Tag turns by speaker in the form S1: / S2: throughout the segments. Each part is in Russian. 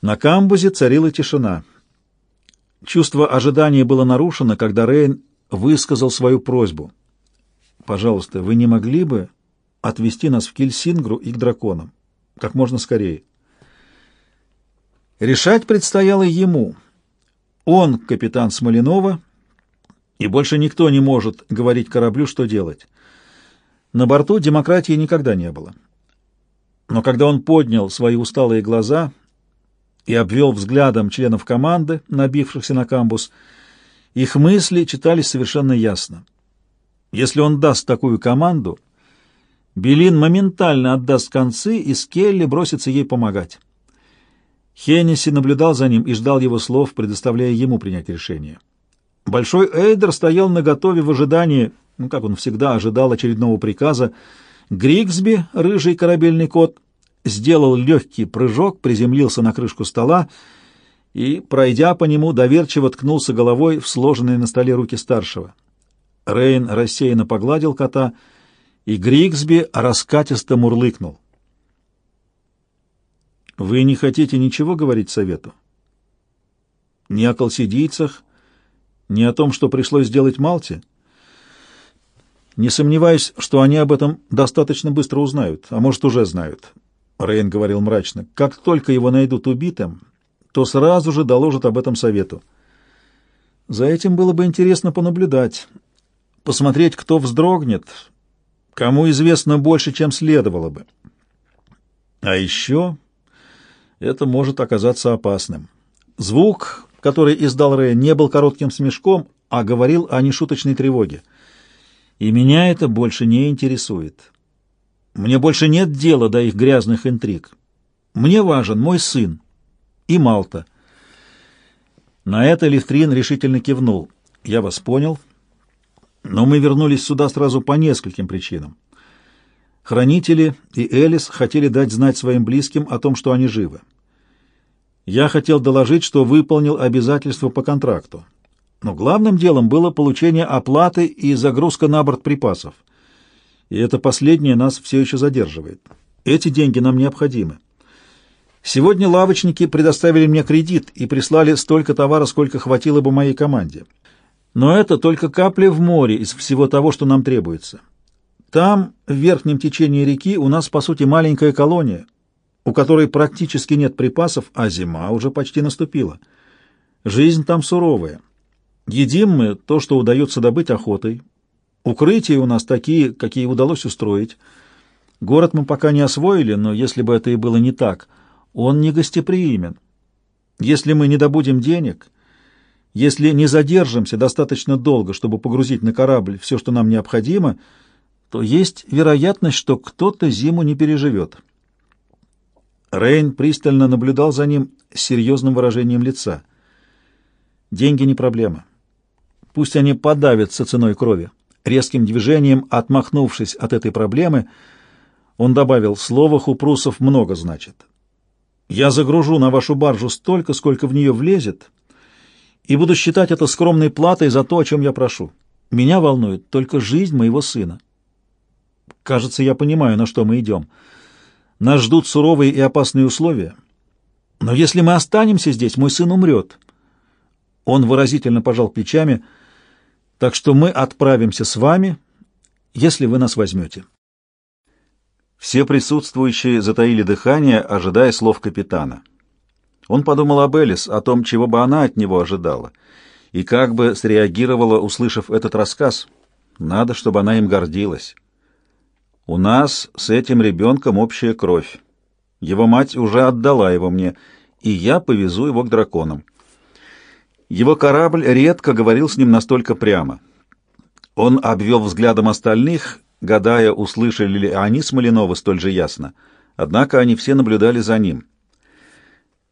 S1: На камбузе царила тишина. Чувство ожидания было нарушено, когда Рейн высказал свою просьбу. «Пожалуйста, вы не могли бы отвезти нас в Кильсингру и к драконам? Как можно скорее». Решать предстояло ему. Он капитан Смоленова, и больше никто не может говорить кораблю, что делать. На борту демократии никогда не было. Но когда он поднял свои усталые глаза и обвел взглядом членов команды, набившихся на камбус, их мысли читались совершенно ясно. Если он даст такую команду, Белин моментально отдаст концы, и Скелли бросится ей помогать. Хеннесси наблюдал за ним и ждал его слов, предоставляя ему принять решение. Большой Эйдер стоял наготове в ожидании, ну, как он всегда ожидал очередного приказа. Григсби, рыжий корабельный кот, сделал легкий прыжок, приземлился на крышку стола и, пройдя по нему, доверчиво ткнулся головой в сложенные на столе руки старшего. Рейн рассеянно погладил кота, и Григсби раскатисто мурлыкнул. «Вы не хотите ничего говорить совету? Ни о колсидийцах, ни о том, что пришлось сделать Малте?» Не сомневаюсь, что они об этом достаточно быстро узнают, а может, уже знают. Рейн говорил мрачно. Как только его найдут убитым, то сразу же доложат об этом совету. За этим было бы интересно понаблюдать, посмотреть, кто вздрогнет, кому известно больше, чем следовало бы. А еще это может оказаться опасным. Звук, который издал Рейн, не был коротким смешком, а говорил о нешуточной тревоге. И меня это больше не интересует. Мне больше нет дела до их грязных интриг. Мне важен мой сын и Малта. На это Лифтрин решительно кивнул. Я вас понял, но мы вернулись сюда сразу по нескольким причинам. Хранители и Элис хотели дать знать своим близким о том, что они живы. Я хотел доложить, что выполнил обязательства по контракту. Но главным делом было получение оплаты и загрузка на борт припасов. И это последнее нас все еще задерживает. Эти деньги нам необходимы. Сегодня лавочники предоставили мне кредит и прислали столько товара, сколько хватило бы моей команде. Но это только капля в море из всего того, что нам требуется. Там, в верхнем течении реки, у нас, по сути, маленькая колония, у которой практически нет припасов, а зима уже почти наступила. Жизнь там суровая. Едим мы то, что удается добыть охотой. Укрытия у нас такие, какие удалось устроить. Город мы пока не освоили, но если бы это и было не так, он не гостеприимен. Если мы не добудем денег, если не задержимся достаточно долго, чтобы погрузить на корабль все, что нам необходимо, то есть вероятность, что кто-то зиму не переживет. Рейн пристально наблюдал за ним с серьезным выражением лица. Деньги не проблема. Пусть они подавятся ценой крови. Резким движением, отмахнувшись от этой проблемы, он добавил, слово Хупрусов много значит. Я загружу на вашу баржу столько, сколько в нее влезет, и буду считать это скромной платой за то, о чем я прошу. Меня волнует только жизнь моего сына. Кажется, я понимаю, на что мы идем. Нас ждут суровые и опасные условия. Но если мы останемся здесь, мой сын умрет. Он выразительно пожал плечами — так что мы отправимся с вами, если вы нас возьмете. Все присутствующие затаили дыхание, ожидая слов капитана. Он подумал об Элис, о том, чего бы она от него ожидала, и как бы среагировала, услышав этот рассказ. Надо, чтобы она им гордилась. У нас с этим ребенком общая кровь. Его мать уже отдала его мне, и я повезу его к драконам. Его корабль редко говорил с ним настолько прямо. Он обвел взглядом остальных, гадая, услышали ли они Смоленова столь же ясно. Однако они все наблюдали за ним.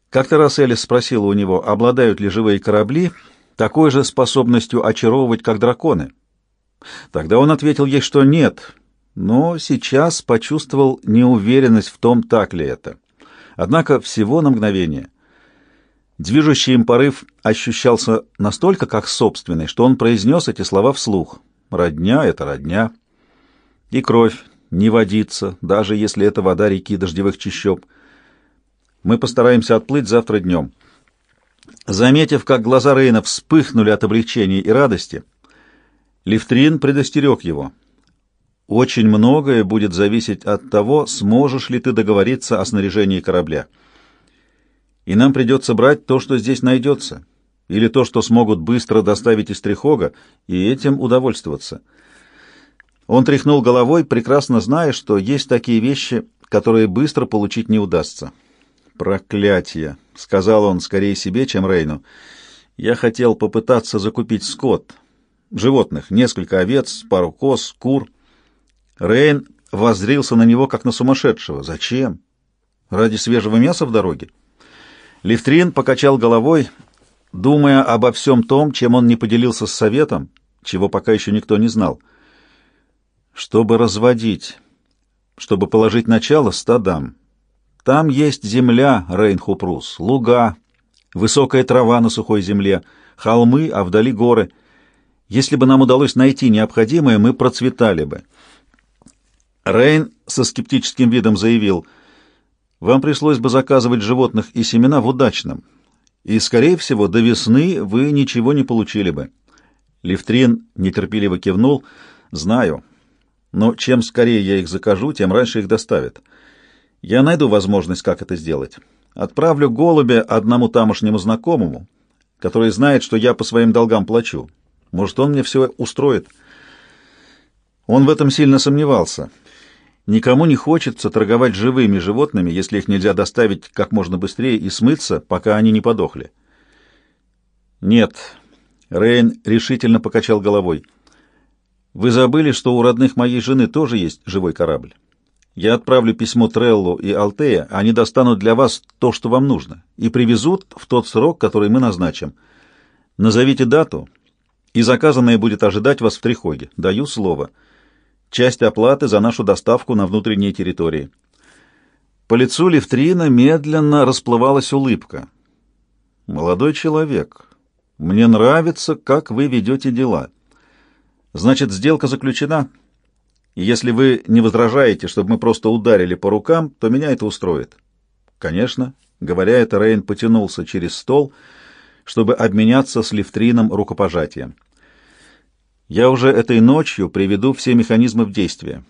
S1: Как-то раз Элис спросила у него, обладают ли живые корабли такой же способностью очаровывать, как драконы. Тогда он ответил ей, что нет, но сейчас почувствовал неуверенность в том, так ли это. Однако всего на мгновение. Движущий им порыв ощущался настолько как собственный, что он произнес эти слова вслух. «Родня — это родня». И кровь не водится, даже если это вода реки дождевых чащоб. Мы постараемся отплыть завтра днем». Заметив, как глаза Рейна вспыхнули от облегчения и радости, Лифтрин предостерег его. «Очень многое будет зависеть от того, сможешь ли ты договориться о снаряжении корабля. И нам придется брать то, что здесь найдется, или то, что смогут быстро доставить из Трихога, и этим удовольствоваться». Он тряхнул головой, прекрасно зная, что есть такие вещи, которые быстро получить не удастся. «Проклятие!» — сказал он скорее себе, чем Рейну. «Я хотел попытаться закупить скот. Животных, несколько овец, пару коз, кур». Рейн воззрился на него, как на сумасшедшего. «Зачем? Ради свежего мяса в дороге?» Лифтрин покачал головой, думая обо всем том, чем он не поделился с советом, чего пока еще никто не знал — чтобы разводить, чтобы положить начало стадам. Там есть земля, Рейнхупрус, луга, высокая трава на сухой земле, холмы, а вдали горы. Если бы нам удалось найти необходимое, мы процветали бы. Рейн со скептическим видом заявил, «Вам пришлось бы заказывать животных и семена в удачном, и, скорее всего, до весны вы ничего не получили бы». Левтрин нетерпеливо кивнул, «Знаю, но чем скорее я их закажу, тем раньше их доставят. Я найду возможность, как это сделать. Отправлю голубя одному тамошнему знакомому, который знает, что я по своим долгам плачу. Может, он мне все устроит. Он в этом сильно сомневался. Никому не хочется торговать живыми животными, если их нельзя доставить как можно быстрее и смыться, пока они не подохли. Нет, Рейн решительно покачал головой. Вы забыли, что у родных моей жены тоже есть живой корабль. Я отправлю письмо Треллу и Алтея, они достанут для вас то, что вам нужно, и привезут в тот срок, который мы назначим. Назовите дату, и заказанное будет ожидать вас в Трихоге. Даю слово. Часть оплаты за нашу доставку на внутренние территории. По лицу Левтрина медленно расплывалась улыбка. «Молодой человек, мне нравится, как вы ведете дела». Значит, сделка заключена. Если вы не возражаете, чтобы мы просто ударили по рукам, то меня это устроит. Конечно. Говоря это, Рейн потянулся через стол, чтобы обменяться с Лифтрином рукопожатием. Я уже этой ночью приведу все механизмы в действие.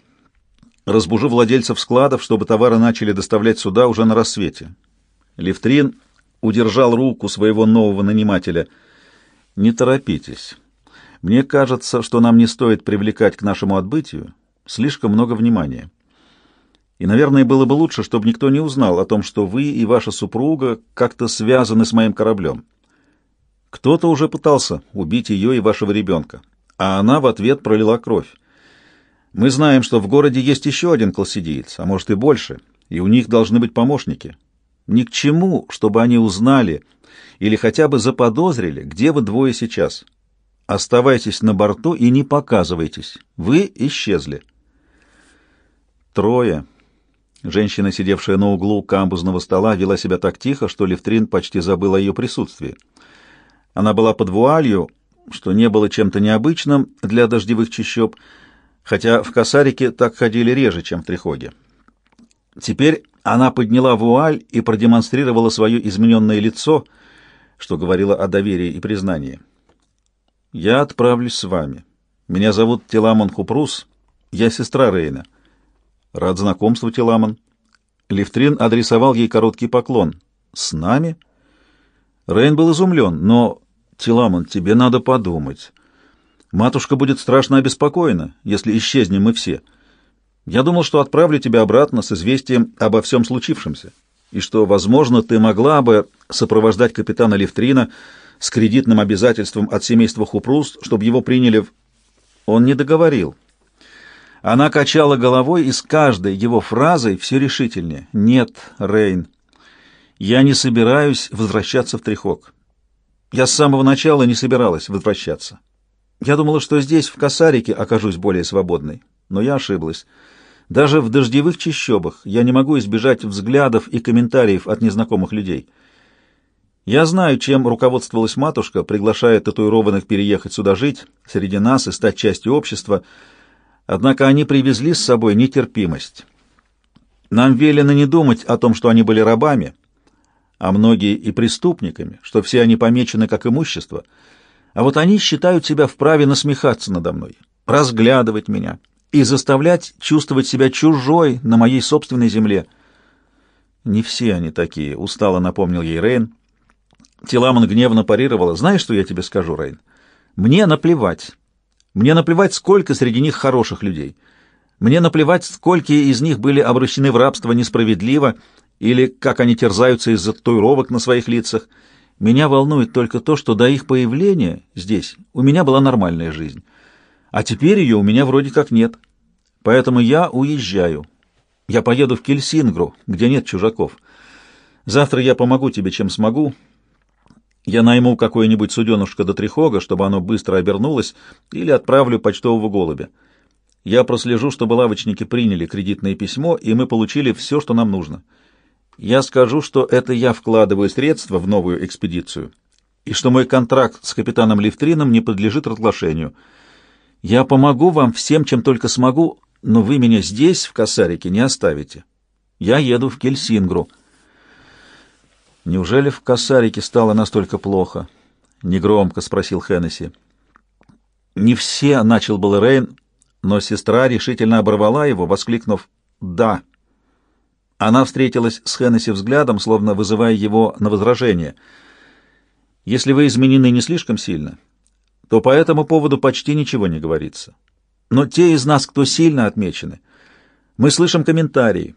S1: Разбужу владельцев складов, чтобы товары начали доставлять сюда уже на рассвете. Лифтрин удержал руку своего нового нанимателя. Не торопитесь. Мне кажется, что нам не стоит привлекать к нашему отбытию слишком много внимания. И, наверное, было бы лучше, чтобы никто не узнал о том, что вы и ваша супруга как-то связаны с моим кораблем. Кто-то уже пытался убить ее и вашего ребенка, а она в ответ пролила кровь. Мы знаем, что в городе есть еще один колсидиец, а может и больше, и у них должны быть помощники. Ни к чему, чтобы они узнали или хотя бы заподозрили, где вы двое сейчас». Оставайтесь на борту и не показывайтесь. Вы исчезли. Трое. Женщина, сидевшая на углу камбузного стола, вела себя так тихо, что Левтрин почти забыл о ее присутствии. Она была под вуалью, что не было чем-то необычным для дождевых чащоб, хотя в Косарике так ходили реже, чем в Трихоге. Теперь она подняла вуаль и продемонстрировала свое измененное лицо, что говорило о доверии и признании. Я отправлюсь с вами. Меня зовут Теламан Хупрус. Я сестра Рейна. Рад знакомству, Теламан. Лифтрин адресовал ей короткий поклон. С нами? Рейн был изумлен, но, Теламан, тебе надо подумать. Матушка будет страшно обеспокоена, если исчезнем мы все. Я думал, что отправлю тебя обратно с известием обо всем случившемся, и что, возможно, ты могла бы сопровождать капитана Лифтрина, с кредитным обязательством от семейства Хупрус, чтобы его приняли в... Он не договорил. Она качала головой и с каждой его фразой все решительнее. «Нет, Рейн, я не собираюсь возвращаться в Трихок. Я с самого начала не собиралась возвращаться. Я думала, что здесь, в Косарике, окажусь более свободной, но я ошиблась. Даже в дождевых чащобах я не могу избежать взглядов и комментариев от незнакомых людей». Я знаю, чем руководствовалась матушка, приглашая татуированных переехать сюда жить, среди нас и стать частью общества, однако они привезли с собой нетерпимость. Нам велено не думать о том, что они были рабами, а многие и преступниками, что все они помечены как имущество, а вот они считают себя вправе насмехаться надо мной, разглядывать меня и заставлять чувствовать себя чужой на моей собственной земле. Не все они такие, устало напомнил ей Рейн. Теламон гневно парировала. Знаешь, что я тебе скажу, Рейн? Мне наплевать. Мне наплевать, сколько среди них хороших людей. Мне наплевать, сколько из них были обращены в рабство несправедливо, или как они терзаются из-за татуировок на своих лицах. Меня волнует только то, что до их появления здесь у меня была нормальная жизнь. А теперь ее у меня вроде как нет. Поэтому я уезжаю. Я поеду в Кельсингру, где нет чужаков. Завтра я помогу тебе, чем смогу. Я найму какое-нибудь суденушка до Трихога, чтобы оно быстро обернулось, или отправлю почтового голубя. Я прослежу, чтобы лавочники приняли кредитное письмо, и мы получили все, что нам нужно. Я скажу, что это я вкладываю средства в новую экспедицию, и что мой контракт с капитаном Лифтрином не подлежит разглашению. Я помогу вам всем, чем только смогу, но вы меня здесь, в Касарике, не оставите. Я еду в Кельсингру». «Неужели в Касарике стало настолько плохо?» — негромко спросил Хеннесси. «Не все», — начал был Рейн, но сестра решительно оборвала его, воскликнув «Да». Она встретилась с Хеннесси взглядом, словно вызывая его на возражение. «Если вы изменены не слишком сильно, то по этому поводу почти ничего не говорится. Но те из нас, кто сильно отмечены, мы слышим комментарии,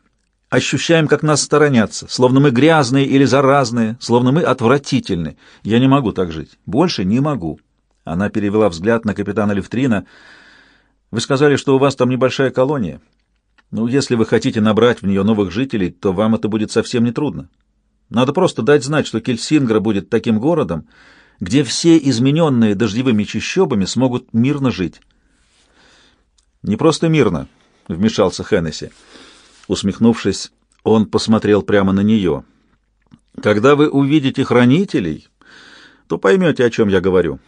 S1: ощущаем, как нас сторонятся, словно мы грязные или заразные, словно мы отвратительны. Я не могу так жить. Больше не могу. Она перевела взгляд на капитана Левтрина. Вы сказали, что у вас там небольшая колония. Ну, если вы хотите набрать в нее новых жителей, то вам это будет совсем нетрудно. Надо просто дать знать, что Кельсингра будет таким городом, где все измененные дождевыми чащобами смогут мирно жить. Не просто мирно, — вмешался Хеннесси. Усмехнувшись, он посмотрел прямо на нее. «Когда вы увидите хранителей, то поймете, о чем я говорю.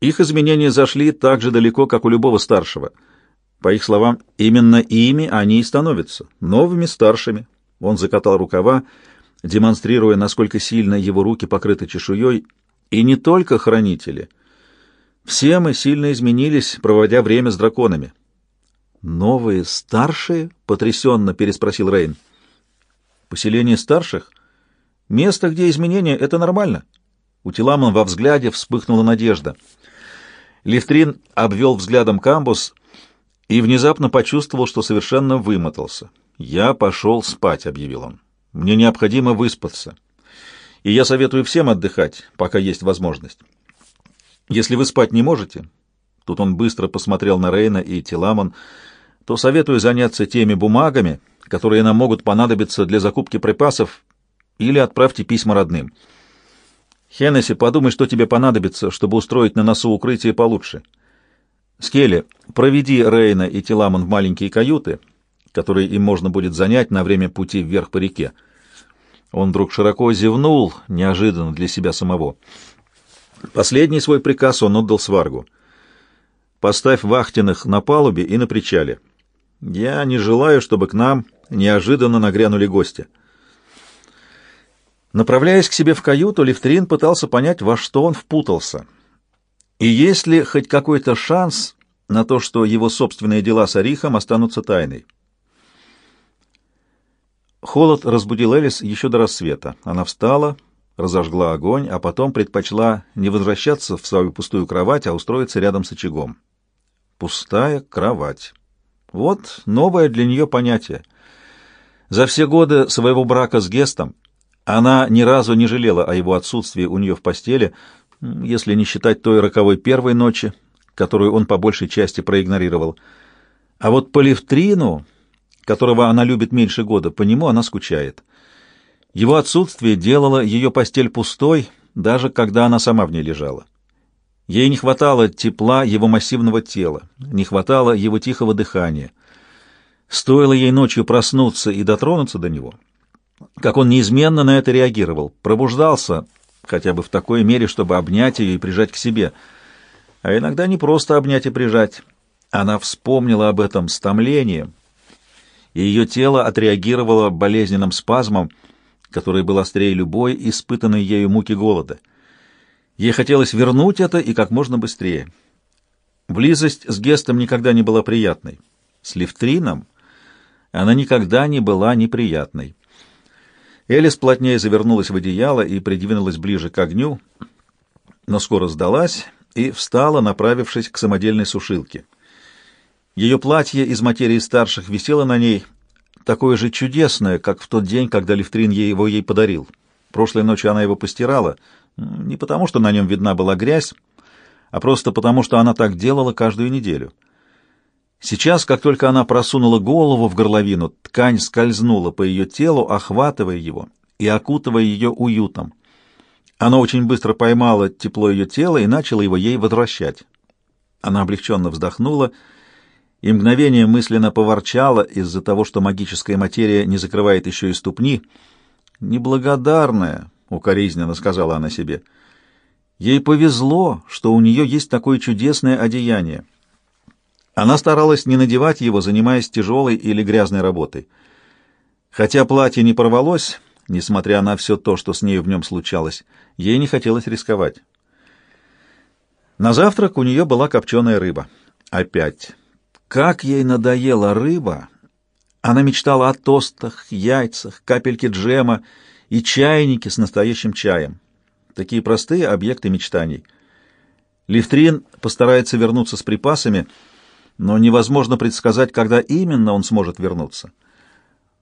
S1: Их изменения зашли так же далеко, как у любого старшего. По их словам, именно ими они и становятся, новыми старшими». Он закатал рукава, демонстрируя, насколько сильно его руки покрыты чешуей, и не только хранители. Все мы сильно изменились, проводя время с драконами. «Новые старшие?» — потрясенно переспросил Рейн. «Поселение старших? Место, где изменения — это нормально». У Теламан во взгляде вспыхнула надежда. Лифтрин обвел взглядом камбус и внезапно почувствовал, что совершенно вымотался. «Я пошел спать», — объявил он. «Мне необходимо выспаться. И я советую всем отдыхать, пока есть возможность. Если вы спать не можете...» Тут он быстро посмотрел на Рейна и Теламан — то советую заняться теми бумагами, которые нам могут понадобиться для закупки припасов, или отправьте письма родным. Хеннесси, подумай, что тебе понадобится, чтобы устроить на носу укрытие получше. Скелли, проведи Рейна и Теламон в маленькие каюты, которые им можно будет занять на время пути вверх по реке. Он вдруг широко зевнул, неожиданно для себя самого. Последний свой приказ он отдал Сваргу. «Поставь вахтенных на палубе и на причале. Я не желаю, чтобы к нам неожиданно нагрянули гости. Направляясь к себе в каюту, Левтрин пытался понять, во что он впутался. И есть ли хоть какой-то шанс на то, что его собственные дела с Арихом останутся тайной. Холод разбудил Элис еще до рассвета. Она встала, разожгла огонь, а потом предпочла не возвращаться в свою пустую кровать, а устроиться рядом с очагом. Пустая кровать. Вот новое для нее понятие. За все годы своего брака с Гестом она ни разу не жалела о его отсутствии у нее в постели, если не считать той роковой первой ночи, которую он по большей части проигнорировал. А вот по Левтрину, которого она любит меньше года, по нему она скучает. Его отсутствие делало ее постель пустой, даже когда она сама в ней лежала. Ей не хватало тепла его массивного тела, не хватало его тихого дыхания. Стоило ей ночью проснуться и дотронуться до него, как он неизменно на это реагировал, пробуждался, хотя бы в такой мере, чтобы обнять ее и прижать к себе. А иногда не просто обнять и прижать. Она вспомнила об этом с томлением, и ее тело отреагировало болезненным спазмом, который был острее любой испытанной ею муки голода. Ей хотелось вернуть это и как можно быстрее. Близость с Гестом никогда не была приятной. С Левтрином она никогда не была неприятной. Элис плотнее завернулась в одеяло и придвинулась ближе к огню, но скоро сдалась и встала, направившись к самодельной сушилке. Ее платье из материи старших висело на ней, такое же чудесное, как в тот день, когда Левтрин ей его ей подарил. Прошлой ночью она его постирала, не потому что на нем видна была грязь, а просто потому что она так делала каждую неделю. Сейчас, как только она просунула голову в горловину, ткань скользнула по ее телу, охватывая его и окутывая ее уютом. Она очень быстро поймала тепло ее тела и начала его ей возвращать. Она облегченно вздохнула и мгновение мысленно поворчала из-за того, что магическая материя не закрывает еще и ступни. «Неблагодарная», — укоризненно сказала она себе, — «ей повезло, что у нее есть такое чудесное одеяние». Она старалась не надевать его, занимаясь тяжелой или грязной работой. Хотя платье не порвалось, несмотря на все то, что с ней в нем случалось, ей не хотелось рисковать. На завтрак у нее была копченая рыба. Опять. Как ей надоела рыба! Она мечтала о тостах, яйцах, капельке джема и чайнике с настоящим чаем. Такие простые объекты мечтаний. Лифтрин постарается вернуться с припасами — но невозможно предсказать, когда именно он сможет вернуться.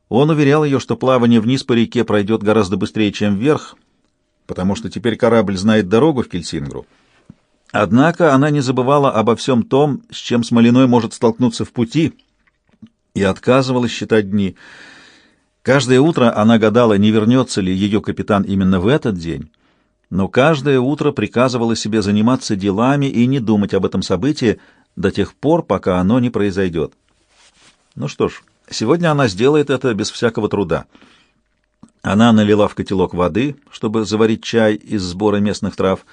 S1: Он уверял ее, что плавание вниз по реке пройдет гораздо быстрее, чем вверх, потому что теперь корабль знает дорогу в Кельсингру. Однако она не забывала обо всем том, с чем Смолиной может столкнуться в пути, и отказывалась считать дни. Каждое утро она гадала, не вернется ли ее капитан именно в этот день, но каждое утро приказывала себе заниматься делами и не думать об этом событии, до тех пор, пока оно не произойдет. Ну что ж, сегодня она сделает это без всякого труда. Она налила в котелок воды, чтобы заварить чай из сбора местных трав.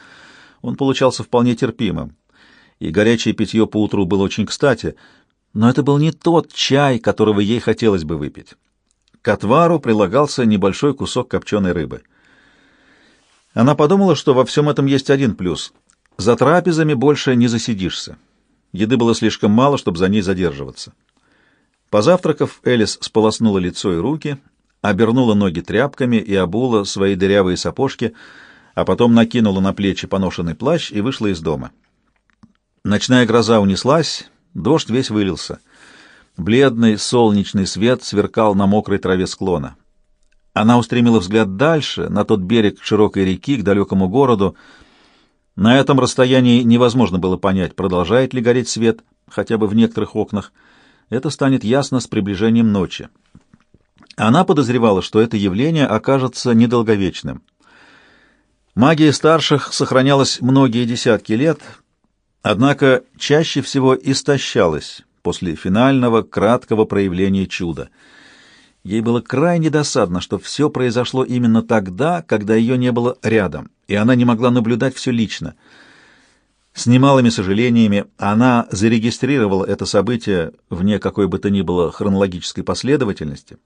S1: Он получался вполне терпимым, и горячее питье поутру было очень кстати, но это был не тот чай, которого ей хотелось бы выпить. К отвару прилагался небольшой кусок копченой рыбы. Она подумала, что во всем этом есть один плюс. За трапезами больше не засидишься. Еды было слишком мало, чтобы за ней задерживаться. Позавтракав, Элис сполоснула лицо и руки, обернула ноги тряпками и обула свои дырявые сапожки, а потом накинула на плечи поношенный плащ и вышла из дома. Ночная гроза унеслась, дождь весь вылился. Бледный солнечный свет сверкал на мокрой траве склона. Она устремила взгляд дальше, на тот берег широкой реки, к далекому городу, на этом расстоянии невозможно было понять, продолжает ли гореть свет, хотя бы в некоторых окнах. Это станет ясно с приближением ночи. Она подозревала, что это явление окажется недолговечным. Магия старших сохранялась многие десятки лет, однако чаще всего истощалась после финального краткого проявления чуда. Ей было крайне досадно, что все произошло именно тогда, когда ее не было рядом и она не могла наблюдать все лично. С немалыми сожалениями она зарегистрировала это событие вне какой бы то ни было хронологической последовательности,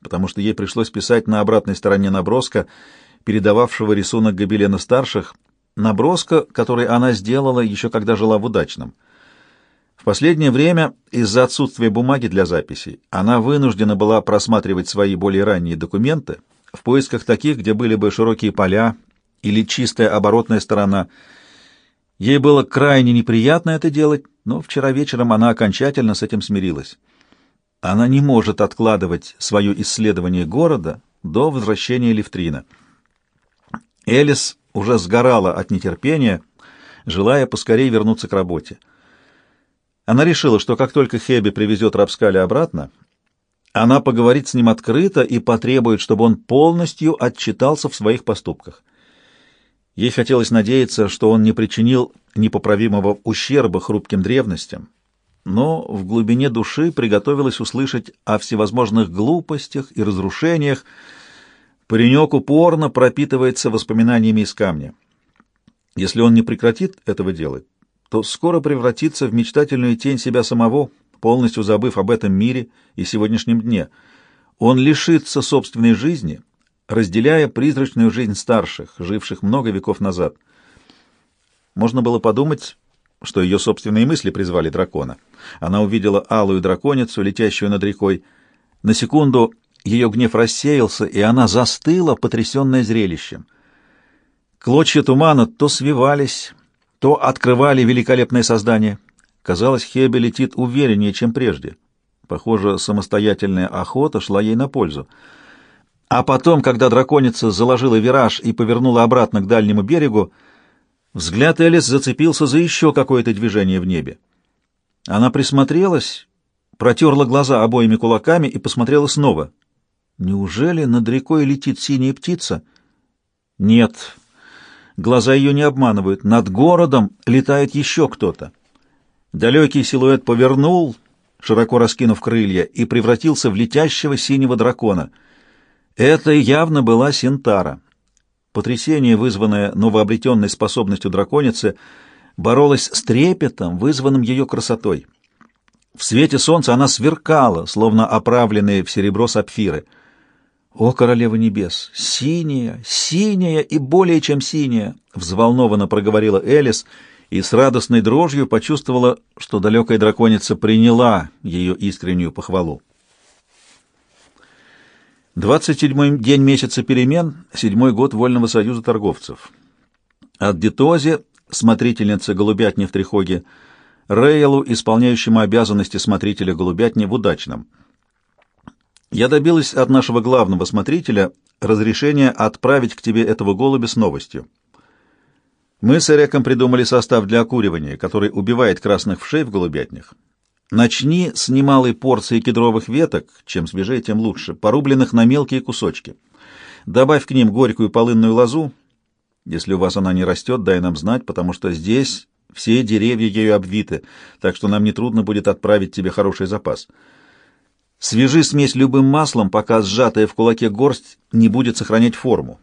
S1: потому что ей пришлось писать на обратной стороне наброска, передававшего рисунок Гобелена-старших, наброска, который она сделала еще когда жила в Удачном. В последнее время, из-за отсутствия бумаги для записей, она вынуждена была просматривать свои более ранние документы в поисках таких, где были бы широкие поля или чистая оборотная сторона. Ей было крайне неприятно это делать, но вчера вечером она окончательно с этим смирилась. Она не может откладывать свое исследование города до возвращения Левтрина. Элис уже сгорала от нетерпения, желая поскорее вернуться к работе. Она решила, что как только Хеби привезет Рапскали обратно, она поговорит с ним открыто и потребует, чтобы он полностью отчитался в своих поступках. Ей хотелось надеяться, что он не причинил непоправимого упущерба хрупким древностям, но в глубине души приготовилась услышать о всевозможных глупостях и разрушениях. Паренек упорно пропитывается воспоминаниями из камня. Если он не прекратит этого делать, то скоро превратится в мечтательную тень себя самого, полностью забыв об этом мире и сегодняшнем дне. Он лишится собственной жизни — разделяя призрачную жизнь старших, живших много веков назад. Можно было подумать, что ее собственные мысли призвали дракона. Она увидела алую драконицу, летящую над рекой. На секунду ее гнев рассеялся, и она застыла, потрясенная зрелищем. Клочья тумана то свивались, то открывали великолепное создание. Казалось, Хебе летит увереннее, чем прежде. Похоже, самостоятельная охота шла ей на пользу. А потом, когда драконица заложила вираж и повернула обратно к дальнему берегу, взгляд Элис зацепился за еще какое-то движение в небе. Она присмотрелась, протерла глаза обоими кулаками и посмотрела снова. Неужели над рекой летит синяя птица? Нет, глаза ее не обманывают. Над городом летает еще кто-то. Далекий силуэт повернул, широко раскинув крылья, и превратился в летящего синего дракона. Это явно была Синтара. Потрясение, вызванное новообретенной способностью драконицы, боролось с трепетом, вызванным ее красотой. В свете солнца она сверкала, словно оправленные в серебро сапфиры — «О, королева небес! Синяя, синяя и более чем синяя!» — взволнованно проговорила Элис и с радостной дрожью почувствовала, что далекая драконица приняла ее искреннюю похвалу. Двадцать седьмой день месяца перемен, седьмой год Вольного союза торговцев. От Детозе, смотрительницы голубятни в Трихоге, Рейлу, исполняющему обязанности смотрителя голубятни в Удачном — я добилась от нашего главного смотрителя разрешения отправить к тебе этого голубя с новостью. Мы с Эреком придумали состав для окуривания, который убивает красных вшей в голубятнях. Начни с немалой порции кедровых веток, чем свежее, тем лучше, порубленных на мелкие кусочки. Добавь к ним горькую полынную лозу. Если у вас она не растет, дай нам знать, потому что здесь все деревья ею обвиты, так что нам нетрудно будет отправить тебе хороший запас. Свяжи смесь любым маслом, пока сжатая в кулаке горсть не будет сохранять форму.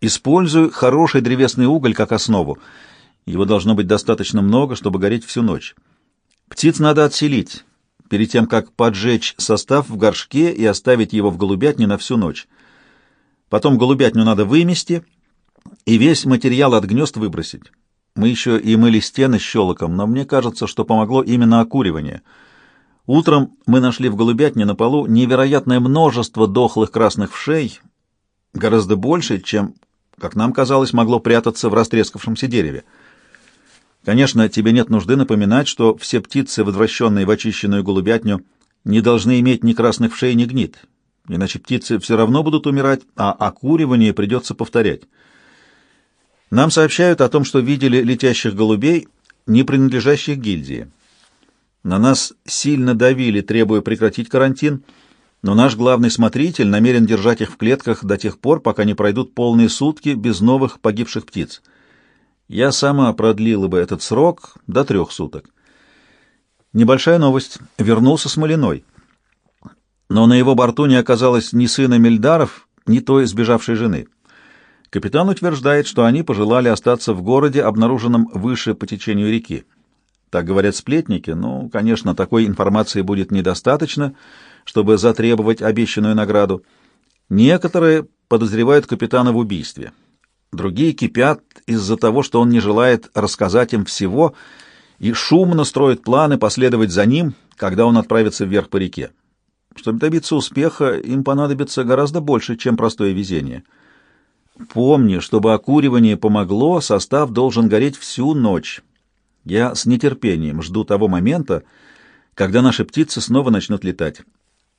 S1: Используй хороший древесный уголь как основу. Его должно быть достаточно много, чтобы гореть всю ночь. Птиц надо отселить, перед тем, как поджечь состав в горшке и оставить его в голубятне на всю ночь. Потом голубятню надо вымести и весь материал от гнезд выбросить. Мы еще и мыли стены щелоком, но мне кажется, что помогло именно окуривание — Утром мы нашли в голубятне на полу невероятное множество дохлых красных вшей, гораздо больше, чем, как нам казалось, могло прятаться в растрескавшемся дереве. Конечно, тебе нет нужды напоминать, что все птицы, возвращенные в очищенную голубятню, не должны иметь ни красных вшей, ни гнит, иначе птицы все равно будут умирать, а окуривание придется повторять. Нам сообщают о том, что видели летящих голубей, не принадлежащих гильдии. На нас сильно давили, требуя прекратить карантин, но наш главный смотритель намерен держать их в клетках до тех пор, пока не пройдут полные сутки без новых погибших птиц. Я сама продлила бы этот срок до трех суток. Небольшая новость. Вернулся Смолиной. Но на его борту не оказалось ни сына Мельдаров, ни той сбежавшей жены. Капитан утверждает, что они пожелали остаться в городе, обнаруженном выше по течению реки. Так говорят сплетники, но, конечно, такой информации будет недостаточно, чтобы затребовать обещанную награду. Некоторые подозревают капитана в убийстве. Другие кипят из-за того, что он не желает рассказать им всего и шумно строят планы последовать за ним, когда он отправится вверх по реке. Чтобы добиться успеха, им понадобится гораздо больше, чем простое везение. Помни, чтобы окуривание помогло, состав должен гореть всю ночь. Я с нетерпением жду того момента, когда наши птицы снова начнут летать.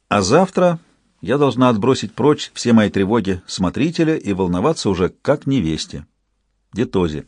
S1: А завтра я должна отбросить прочь все мои тревоги смотрителя и волноваться уже как невесте. Детози.